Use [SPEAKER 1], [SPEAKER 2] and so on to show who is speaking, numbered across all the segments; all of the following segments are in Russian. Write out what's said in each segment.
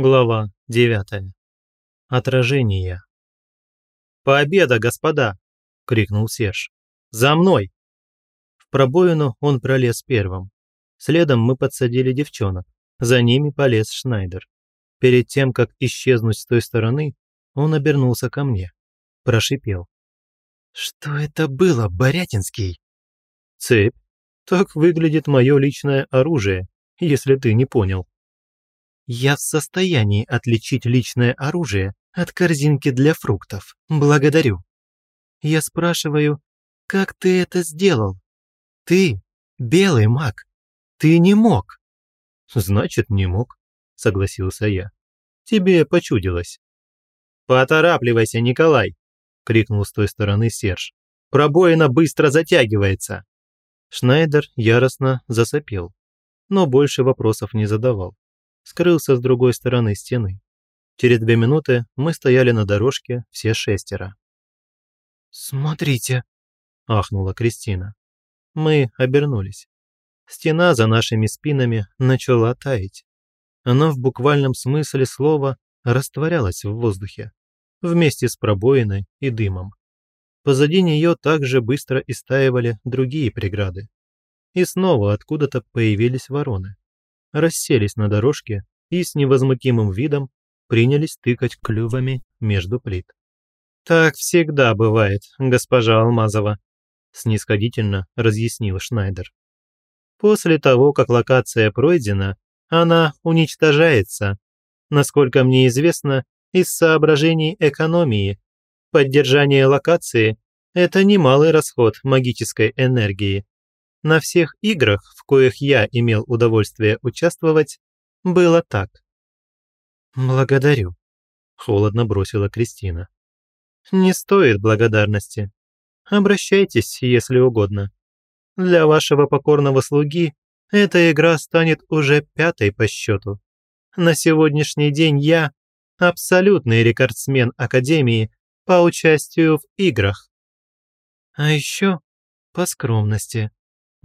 [SPEAKER 1] Глава 9. Отражение. «Пообеда, господа!» – крикнул Серж. «За мной!» В пробоину он пролез первым. Следом мы подсадили девчонок. За ними полез Шнайдер. Перед тем, как исчезнуть с той стороны, он обернулся ко мне. Прошипел.
[SPEAKER 2] «Что это было, Борятинский?»
[SPEAKER 1] «Цепь. Так выглядит мое личное оружие, если ты не понял».
[SPEAKER 2] Я в состоянии отличить личное оружие от корзинки для фруктов. Благодарю. Я спрашиваю, как ты это сделал? Ты, белый маг, ты не мог.
[SPEAKER 1] Значит, не мог, согласился я. Тебе почудилось. Поторапливайся, Николай, крикнул с той стороны Серж. Пробоина быстро затягивается. Шнайдер яростно засопел, но больше вопросов не задавал скрылся с другой стороны стены. Через две минуты мы стояли на дорожке все шестеро.
[SPEAKER 2] «Смотрите!»
[SPEAKER 1] – ахнула Кристина. Мы обернулись. Стена за нашими спинами начала таять. Она в буквальном смысле слова растворялась в воздухе, вместе с пробоиной и дымом. Позади нее также быстро истаивали другие преграды. И снова откуда-то появились вороны расселись на дорожке и с невозмутимым видом принялись тыкать клювами между плит. «Так всегда бывает, госпожа Алмазова», – снисходительно разъяснил Шнайдер. «После того, как локация пройдена, она уничтожается, насколько мне известно, из соображений экономии. Поддержание локации – это немалый расход магической энергии, на всех играх, в коих я имел удовольствие участвовать, было так.
[SPEAKER 2] «Благодарю», – холодно бросила Кристина.
[SPEAKER 1] «Не стоит благодарности. Обращайтесь, если угодно. Для вашего покорного слуги эта игра станет уже пятой по счету. На сегодняшний день я абсолютный рекордсмен Академии по участию в играх.
[SPEAKER 2] А еще по скромности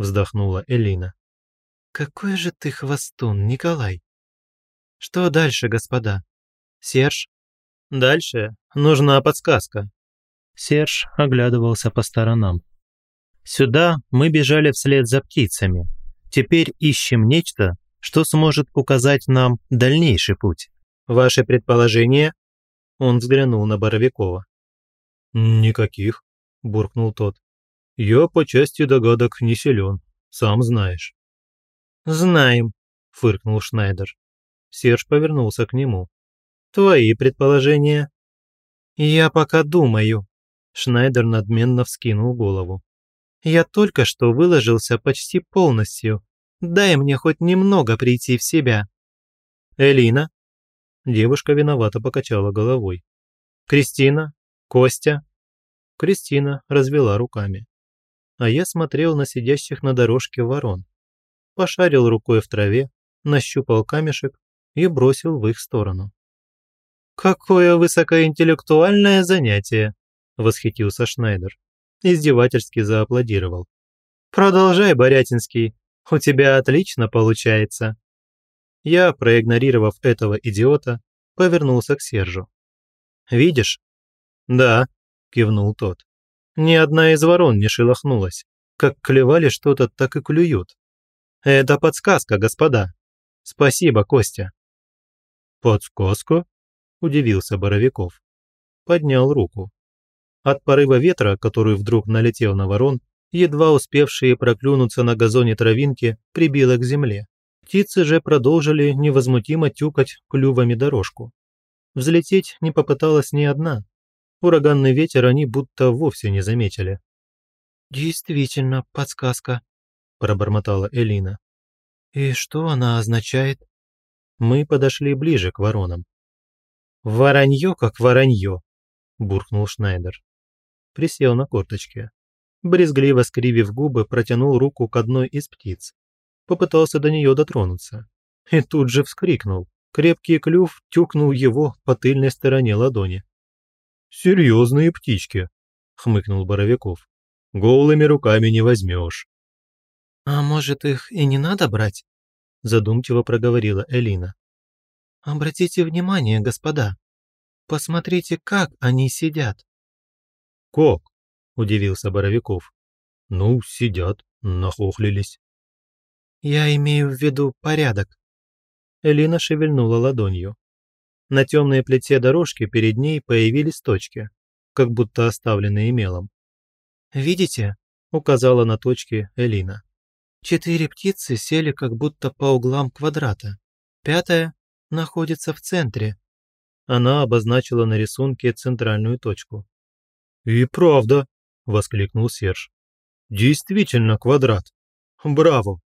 [SPEAKER 2] вздохнула Элина. Какой же ты хвостун, Николай. Что дальше, господа? Серж?
[SPEAKER 1] Дальше нужна подсказка. Серж оглядывался по сторонам. Сюда мы бежали вслед за птицами. Теперь ищем нечто, что сможет указать нам дальнейший путь. Ваши предположения? Он взглянул на Боровикова.
[SPEAKER 3] «Никаких», – буркнул тот. Я по части догадок не силен, сам знаешь».
[SPEAKER 1] «Знаем», – фыркнул Шнайдер. Серж повернулся к нему. «Твои предположения?» «Я пока думаю», – Шнайдер надменно вскинул голову. «Я только что выложился почти полностью. Дай мне хоть немного прийти в себя». «Элина?» Девушка виновато покачала головой. «Кристина? Костя?» Кристина развела руками а я смотрел на сидящих на дорожке ворон. Пошарил рукой в траве, нащупал камешек и бросил в их сторону. «Какое высокоинтеллектуальное занятие!» – восхитился Шнайдер. Издевательски зааплодировал. «Продолжай, Борятинский, у тебя отлично получается!» Я, проигнорировав этого идиота, повернулся к Сержу. «Видишь?» «Да», – кивнул тот. Ни одна из ворон не шелохнулась. Как клевали что-то, так и клюют. Это подсказка, господа. Спасибо, Костя.
[SPEAKER 3] Подсказка?
[SPEAKER 1] Удивился Боровиков. Поднял руку. От порыва ветра, который вдруг налетел на ворон, едва успевшие проклюнуться на газоне травинки, прибило к земле. Птицы же продолжили невозмутимо тюкать клювами дорожку. Взлететь не попыталась ни одна, Ураганный ветер они будто вовсе не заметили.
[SPEAKER 2] «Действительно, подсказка», – пробормотала Элина.
[SPEAKER 1] «И что она означает?» Мы подошли ближе к воронам. «Воронье как воронье», – буркнул Шнайдер. Присел на корточки. Брезгливо скривив губы, протянул руку к одной из птиц. Попытался до нее дотронуться. И тут же вскрикнул. Крепкий клюв тюкнул его по тыльной стороне ладони.
[SPEAKER 3] «Серьезные птички», – хмыкнул Боровиков. «Голыми руками не возьмешь».
[SPEAKER 2] «А может, их и не надо брать?» – задумчиво проговорила Элина. Обратите внимание, господа. Посмотрите, как они сидят.
[SPEAKER 3] Как? Удивился Боровиков. Ну, сидят, нахохлились.
[SPEAKER 2] Я имею в виду порядок.
[SPEAKER 1] Элина шевельнула ладонью. На темной плите дорожки перед ней появились точки, как будто оставленные мелом.
[SPEAKER 2] «Видите?»
[SPEAKER 1] – указала на точки Элина.
[SPEAKER 2] «Четыре птицы сели как будто по углам квадрата. Пятая находится в центре».
[SPEAKER 1] Она обозначила на рисунке центральную точку. «И правда!» – воскликнул Серж. «Действительно квадрат! Браво!»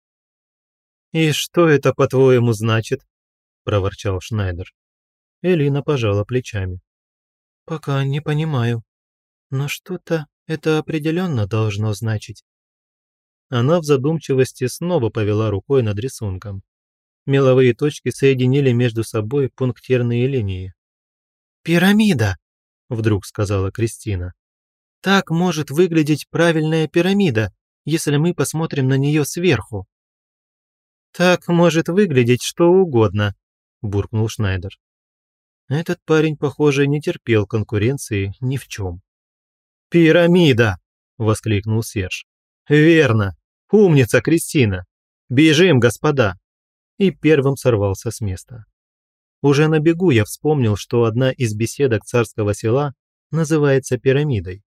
[SPEAKER 2] «И что это, по-твоему, значит?» – проворчал Шнайдер.
[SPEAKER 1] Элина пожала плечами.
[SPEAKER 2] «Пока не понимаю. Но что-то это определенно должно значить».
[SPEAKER 1] Она в задумчивости снова повела рукой над рисунком. Меловые точки соединили между собой пунктирные линии.
[SPEAKER 2] «Пирамида!»
[SPEAKER 1] – вдруг сказала Кристина.
[SPEAKER 2] «Так может выглядеть правильная пирамида, если мы посмотрим на нее сверху».
[SPEAKER 1] «Так может выглядеть что угодно», – буркнул Шнайдер. Этот парень, похоже, не терпел конкуренции ни в чем. «Пирамида!» – воскликнул Серж. «Верно! Умница, Кристина! Бежим, господа!» И первым сорвался с места. Уже на бегу я вспомнил, что одна из беседок царского села называется пирамидой.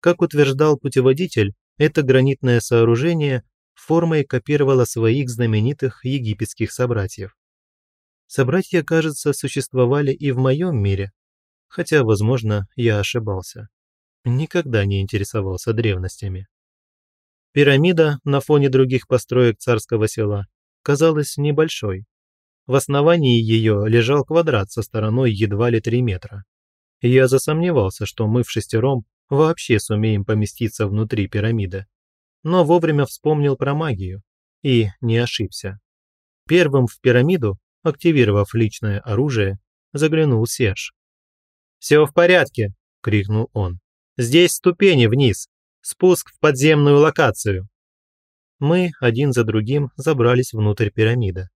[SPEAKER 1] Как утверждал путеводитель, это гранитное сооружение формой копировало своих знаменитых египетских собратьев. Собратья, кажется, существовали и в моем мире, хотя, возможно, я ошибался. Никогда не интересовался древностями. Пирамида на фоне других построек царского села казалась небольшой. В основании ее лежал квадрат со стороной едва ли 3 метра. Я засомневался, что мы в шестером вообще сумеем поместиться внутри пирамиды. Но вовремя вспомнил про магию и не ошибся. Первым в пирамиду Активировав личное оружие, заглянул Серж. «Все в порядке!» – крикнул он. «Здесь ступени вниз! Спуск в подземную локацию!» Мы один за другим забрались внутрь пирамиды.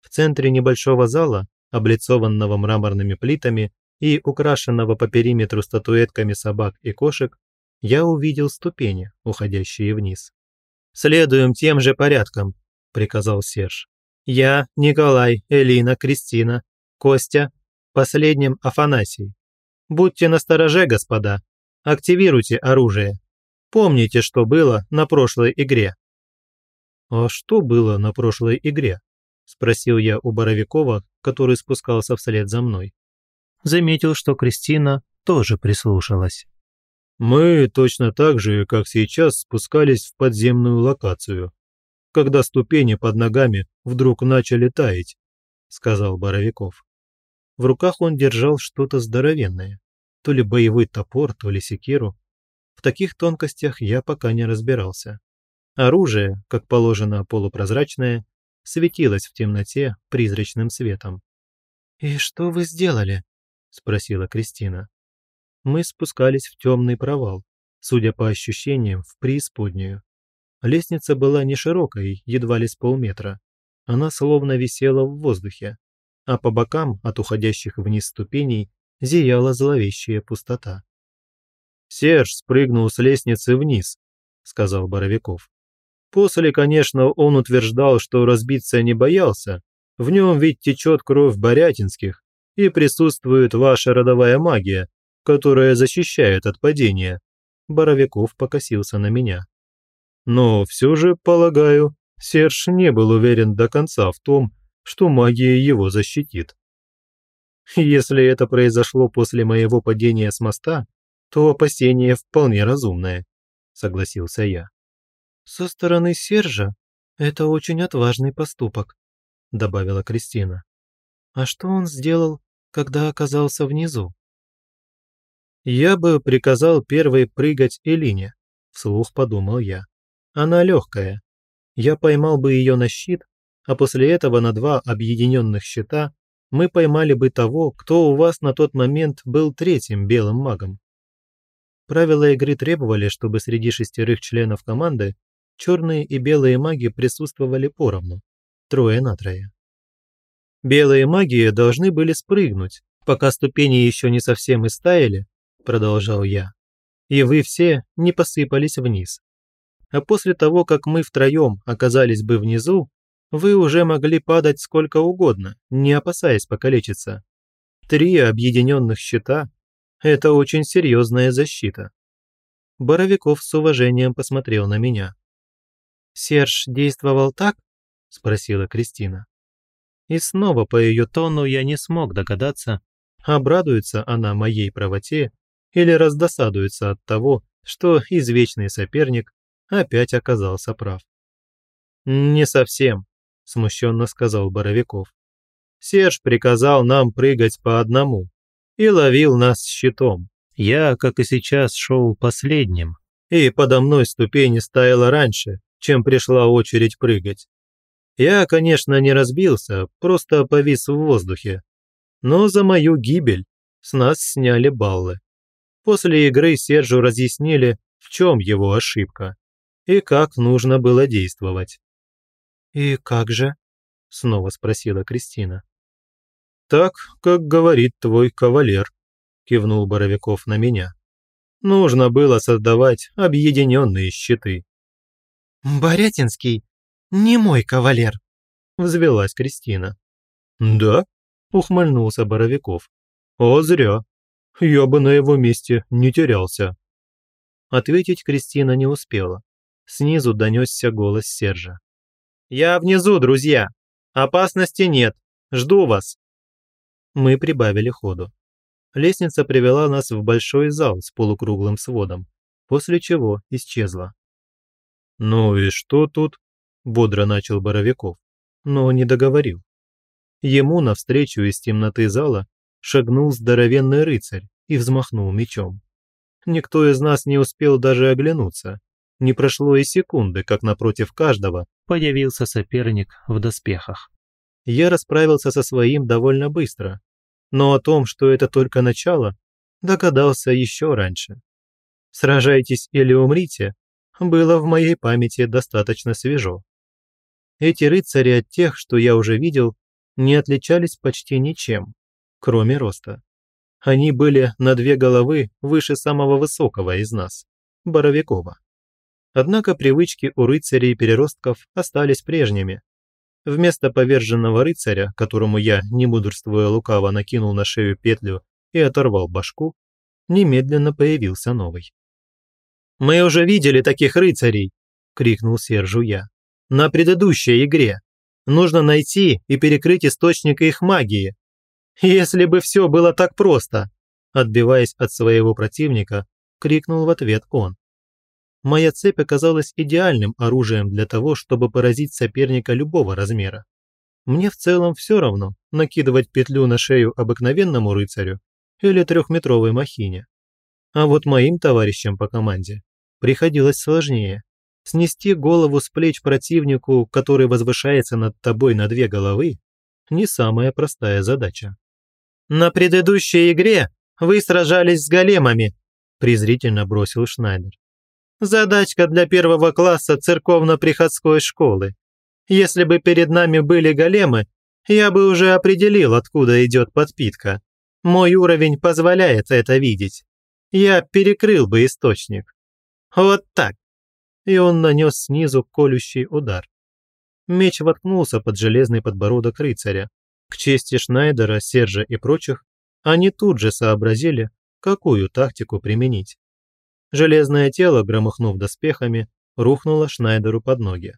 [SPEAKER 1] В центре небольшого зала, облицованного мраморными плитами и украшенного по периметру статуэтками собак и кошек, я увидел ступени, уходящие вниз. «Следуем тем же порядком», – приказал Серж. Я, Николай, Элина, Кристина, Костя, последним Афанасий. Будьте настороже, господа. Активируйте оружие. Помните, что было на прошлой игре. А что было на прошлой игре? Спросил я у Боровикова, который спускался вслед за мной. Заметил, что Кристина тоже прислушалась. Мы точно так же, как сейчас, спускались в подземную локацию когда ступени под ногами вдруг начали таять», – сказал Боровиков. В руках он держал что-то здоровенное, то ли боевой топор, то ли секиру. В таких тонкостях я пока не разбирался. Оружие, как положено полупрозрачное, светилось в темноте призрачным светом.
[SPEAKER 2] «И что вы сделали?» – спросила Кристина.
[SPEAKER 1] Мы спускались в темный провал, судя по ощущениям, в преисподнюю. Лестница была не широкой, едва ли с полметра. Она словно висела в воздухе, а по бокам от уходящих вниз ступеней зияла зловещая пустота. «Серж спрыгнул с лестницы вниз», — сказал Боровиков. «После, конечно, он утверждал, что разбиться не боялся. В нем ведь течет кровь Борятинских, и присутствует ваша родовая магия, которая защищает от падения». Боровиков покосился на меня. Но все же, полагаю, Серж не был уверен до конца в том, что магия его защитит. Если это произошло после моего падения с моста, то опасение вполне разумное, согласился я.
[SPEAKER 2] Со стороны Сержа это очень отважный поступок, добавила Кристина. А что он сделал, когда оказался внизу?
[SPEAKER 1] Я бы приказал первой прыгать Элине, вслух подумал я. Она легкая. Я поймал бы ее на щит, а после этого на два объединенных щита мы поймали бы того, кто у вас на тот момент был третьим белым магом. Правила игры требовали, чтобы среди шестерых членов команды черные и белые маги присутствовали поровну, трое на трое. Белые магии должны были спрыгнуть, пока ступени еще не совсем истаяли, продолжал я, и вы все не посыпались вниз. А после того, как мы втроем оказались бы внизу, вы уже могли падать сколько угодно, не опасаясь покалечиться. Три объединенных щита – это очень серьезная защита. Боровиков с уважением посмотрел на меня. «Серж действовал так?» – спросила Кристина. И снова по ее тону я не смог догадаться, обрадуется она моей правоте или раздосадуется от того, что извечный соперник опять оказался прав. «Не совсем», – смущенно сказал Боровиков. «Серж приказал нам прыгать по одному и ловил нас щитом. Я, как и сейчас, шел последним, и подо мной ступень стояла раньше, чем пришла очередь прыгать. Я, конечно, не разбился, просто повис в воздухе. Но за мою гибель с нас сняли баллы. После игры Сержу разъяснили, в чем его ошибка и как нужно было действовать. «И как же?» – снова спросила Кристина. «Так, как говорит твой кавалер», – кивнул Боровиков на меня. «Нужно было создавать объединенные щиты».
[SPEAKER 2] «Борятинский не мой кавалер», – взвелась Кристина.
[SPEAKER 1] «Да?» – ухмыльнулся Боровиков. «О, зря. Я бы на его месте не терялся». Ответить Кристина не успела. Снизу донесся голос Сержа. «Я внизу, друзья! Опасности нет! Жду вас!» Мы прибавили ходу. Лестница привела нас в большой зал с полукруглым сводом, после чего исчезла. «Ну и что тут?» – бодро начал Боровиков, но не договорил. Ему навстречу из темноты зала шагнул здоровенный рыцарь и взмахнул мечом. Никто из нас не успел даже оглянуться. Не прошло и секунды, как напротив каждого появился соперник в доспехах. Я расправился со своим довольно быстро, но о том, что это только начало, догадался еще раньше. «Сражайтесь или умрите» было в моей памяти достаточно свежо. Эти рыцари от тех, что я уже видел, не отличались почти ничем, кроме роста. Они были на две головы выше самого высокого из нас, Боровикова. Однако привычки у рыцарей-переростков остались прежними. Вместо поверженного рыцаря, которому я, не мудрствуя лукаво, накинул на шею петлю и оторвал башку, немедленно появился новый. «Мы уже видели таких рыцарей!» – крикнул Сержу я. «На предыдущей игре. Нужно найти и перекрыть источник их магии. Если бы все было так просто!» Отбиваясь от своего противника, крикнул в ответ он. Моя цепь оказалась идеальным оружием для того, чтобы поразить соперника любого размера. Мне в целом все равно, накидывать петлю на шею обыкновенному рыцарю или трехметровой махине. А вот моим товарищам по команде приходилось сложнее. Снести голову с плеч противнику, который возвышается над тобой на две головы, не самая простая задача. «На предыдущей игре вы сражались с големами», презрительно бросил Шнайдер. Задачка для первого класса церковно-приходской школы. Если бы перед нами были големы, я бы уже определил, откуда идет подпитка. Мой уровень позволяет это видеть. Я перекрыл бы источник. Вот так. И он нанес снизу колющий удар. Меч воткнулся под железный подбородок рыцаря. К чести Шнайдера, Сержа и прочих, они тут же сообразили, какую тактику применить. Железное тело, громыхнув доспехами, рухнуло Шнайдеру под ноги.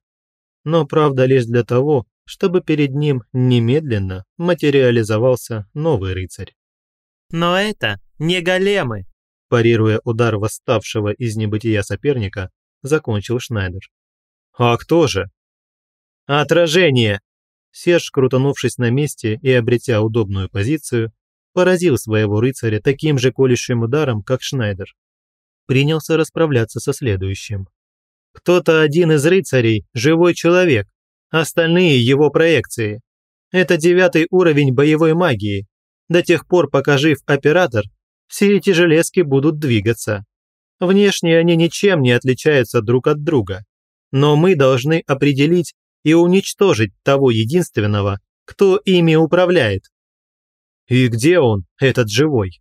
[SPEAKER 1] Но правда лишь для того, чтобы перед ним немедленно материализовался новый рыцарь. «Но это не големы!» Парируя удар восставшего из небытия соперника, закончил Шнайдер. «А кто же?» «Отражение!» Серж, крутанувшись на месте и обретя удобную позицию, поразил своего рыцаря таким же колющим ударом, как Шнайдер принялся расправляться со следующим. Кто-то один из рыцарей – живой человек, остальные – его проекции. Это девятый уровень боевой магии. До тех пор, пока жив оператор, все эти железки будут двигаться. Внешне они ничем не отличаются друг от друга. Но мы должны определить и уничтожить того единственного, кто ими управляет. И где он, этот живой?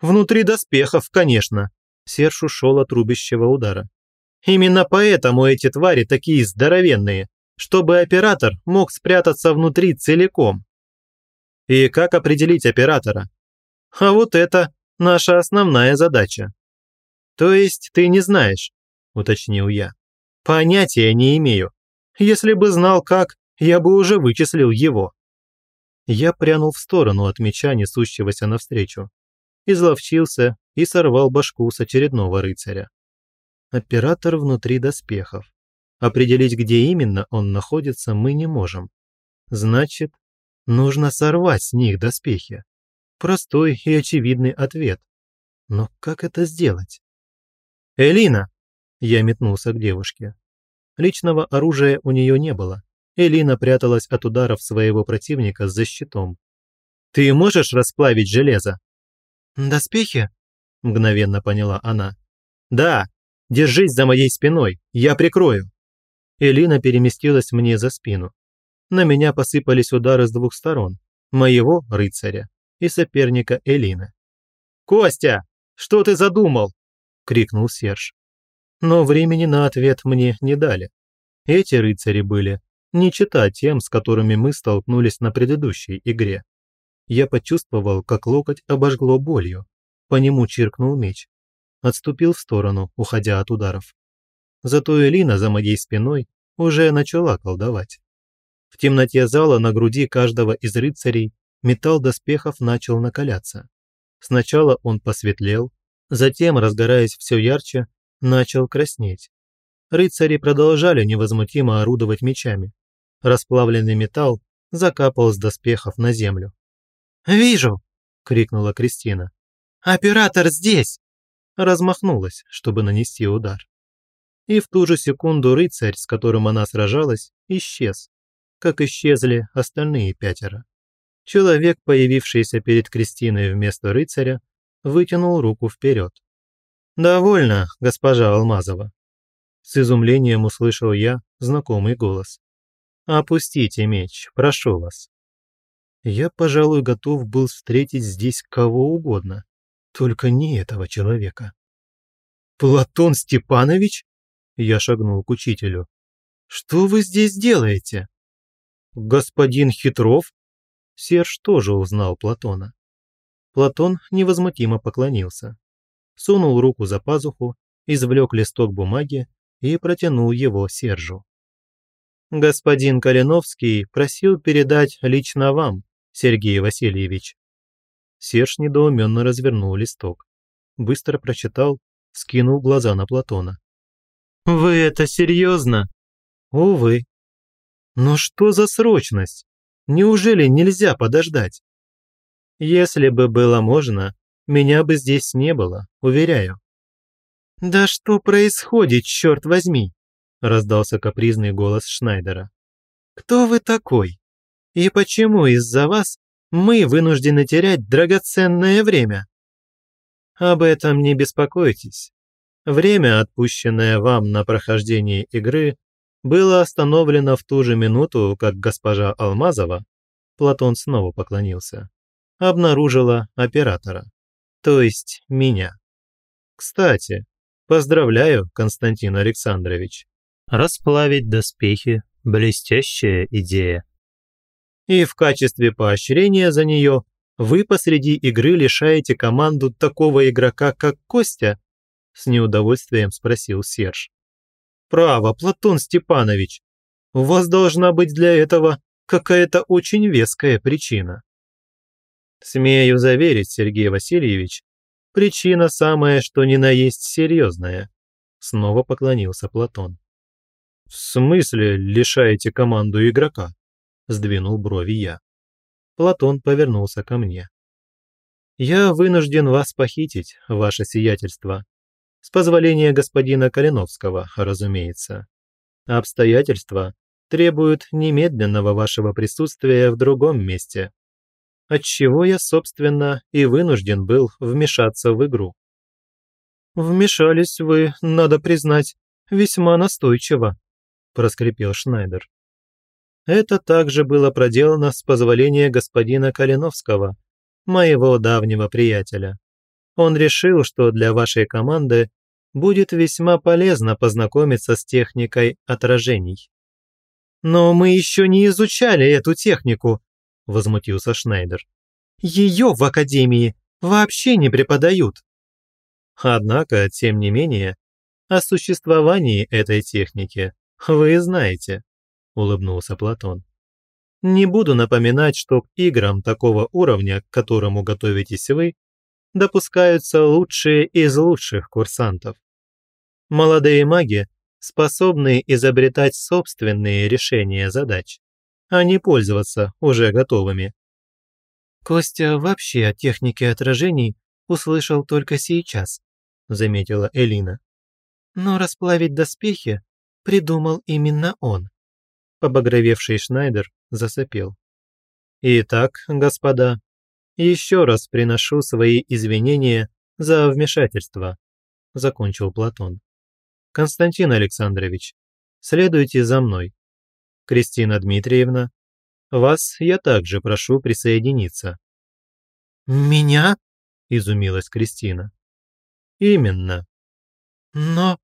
[SPEAKER 1] Внутри доспехов, конечно. Серж ушел от рубящего удара. Именно поэтому эти твари такие здоровенные, чтобы оператор мог спрятаться внутри целиком. И как определить оператора? А вот это наша основная задача. То есть ты не знаешь, уточнил я. Понятия не имею. Если бы знал как, я бы уже вычислил его. Я прянул в сторону от меча, несущегося навстречу. Изловчился и сорвал башку с очередного рыцаря. Оператор внутри доспехов. Определить, где именно он находится, мы не можем. Значит, нужно сорвать с них доспехи. Простой и очевидный ответ. Но как это сделать? «Элина!» Я метнулся к девушке. Личного оружия у нее не было. Элина пряталась от ударов своего противника за щитом. «Ты можешь расплавить железо?»
[SPEAKER 2] «Доспехи?»
[SPEAKER 1] – мгновенно поняла она. «Да, держись за моей спиной, я прикрою». Элина переместилась мне за спину. На меня посыпались удары с двух сторон. Моего рыцаря и соперника Элины. «Костя, что ты задумал?» – крикнул Серж. Но времени на ответ мне не дали. Эти рыцари были не чита тем, с которыми мы столкнулись на предыдущей игре. Я почувствовал, как локоть обожгло болью. По нему чиркнул меч. Отступил в сторону, уходя от ударов. Зато Элина за моей спиной уже начала колдовать. В темноте зала на груди каждого из рыцарей металл доспехов начал накаляться. Сначала он посветлел, затем, разгораясь все ярче, начал краснеть. Рыцари продолжали невозмутимо орудовать мечами. Расплавленный металл закапал с доспехов на землю.
[SPEAKER 2] «Вижу!»
[SPEAKER 1] – крикнула Кристина.
[SPEAKER 2] «Оператор здесь!»
[SPEAKER 1] Размахнулась, чтобы нанести удар. И в ту же секунду рыцарь, с которым она сражалась, исчез, как исчезли остальные пятеро. Человек, появившийся перед Кристиной вместо рыцаря, вытянул руку вперед. «Довольно, госпожа Алмазова». С изумлением услышал я знакомый голос. «Опустите меч, прошу вас». Я, пожалуй, готов был встретить здесь кого угодно, только не этого человека. «Платон Степанович?» Я шагнул к учителю. «Что вы здесь делаете?» «Господин Хитров?» Серж тоже узнал Платона. Платон невозмутимо поклонился. Сунул руку за пазуху, извлек листок бумаги и протянул его Сержу. «Господин Калиновский просил передать лично вам, Сергей Васильевич». Серж недоуменно развернул листок. Быстро прочитал, скинул глаза на Платона. «Вы это серьезно?» «Увы». «Но что за срочность? Неужели нельзя подождать?» «Если бы было можно, меня бы здесь не было, уверяю». «Да что происходит, черт возьми?» – раздался капризный голос Шнайдера. «Кто вы такой? И почему из-за вас мы вынуждены терять драгоценное время?» «Об этом не беспокойтесь. Время, отпущенное вам на прохождение игры, было остановлено в ту же минуту, как госпожа Алмазова, Платон снова поклонился, обнаружила оператора, то есть меня. Кстати, поздравляю, Константин Александрович. Расплавить доспехи – блестящая идея. И в качестве поощрения за нее вы посреди игры лишаете команду такого игрока, как Костя, с неудовольствием спросил Серж. «Право, Платон Степанович, у вас должна быть для этого какая-то очень веская причина». «Смею заверить, Сергей Васильевич, причина самая, что ни на есть серьезная», снова поклонился Платон. «В смысле лишаете команду игрока?» Сдвинул брови я. Платон повернулся ко мне. «Я вынужден вас похитить, ваше сиятельство, с позволения господина Калиновского, разумеется. Обстоятельства требуют немедленного вашего присутствия в другом месте. Отчего я, собственно, и вынужден был вмешаться в игру. «Вмешались вы, надо признать, весьма настойчиво», – проскрипел Шнайдер. Это также было проделано с позволения господина Калиновского, моего давнего приятеля. Он решил, что для вашей команды будет весьма полезно познакомиться с техникой отражений. «Но мы еще не изучали эту технику», – возмутился Шнайдер. «Ее в Академии вообще не преподают». Однако, тем не менее, о существовании этой техники вы знаете, улыбнулся Платон. Не буду напоминать, что к играм такого уровня, к которому готовитесь вы, допускаются лучшие из лучших курсантов. Молодые маги способны изобретать собственные решения задач, а не пользоваться уже готовыми. Костя вообще о технике отражений услышал только сейчас, заметила Элина. Но расплавить доспехи придумал именно он. Побагровевший Шнайдер засопел. Итак, господа, еще раз приношу свои извинения за вмешательство, закончил Платон. Константин Александрович, следуйте за мной. Кристина Дмитриевна, вас я также прошу присоединиться.
[SPEAKER 2] Меня?
[SPEAKER 1] изумилась Кристина. Именно.
[SPEAKER 2] Но...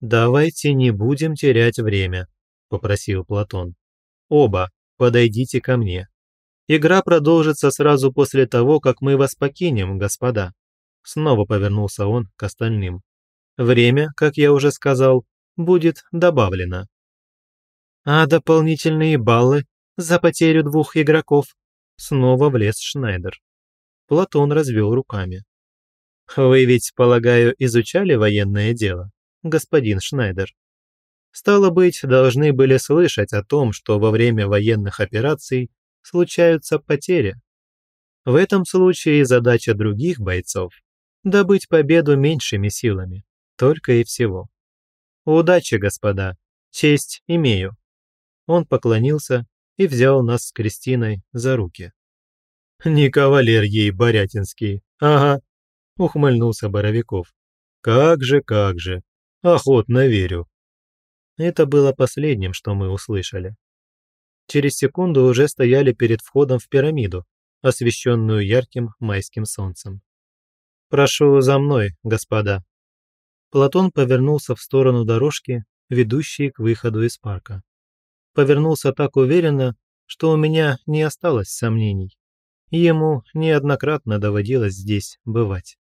[SPEAKER 1] Давайте не будем терять время, попросил Платон. Оба, подойдите ко мне. Игра продолжится сразу после того, как мы вас покинем, господа. Снова повернулся он к остальным. Время, как я уже сказал, будет добавлено. А дополнительные баллы за потерю двух игроков? Снова влез Шнайдер. Платон развел руками. Вы ведь, полагаю, изучали военное дело, господин Шнайдер? Стало быть, должны были слышать о том, что во время военных операций случаются потери. В этом случае задача других бойцов – добыть победу меньшими силами, только и всего. Удачи, господа, честь имею. Он поклонился и взял нас с Кристиной за руки. Не кавалер ей Борятинский, ага, ухмыльнулся Боровиков. Как же, как же, охотно верю. Это было последним, что мы услышали. Через секунду уже стояли перед входом в пирамиду, освещенную ярким майским солнцем. «Прошу за мной, господа». Платон повернулся в сторону дорожки, ведущей к выходу из парка. Повернулся так уверенно, что у меня не осталось сомнений. Ему неоднократно доводилось здесь бывать.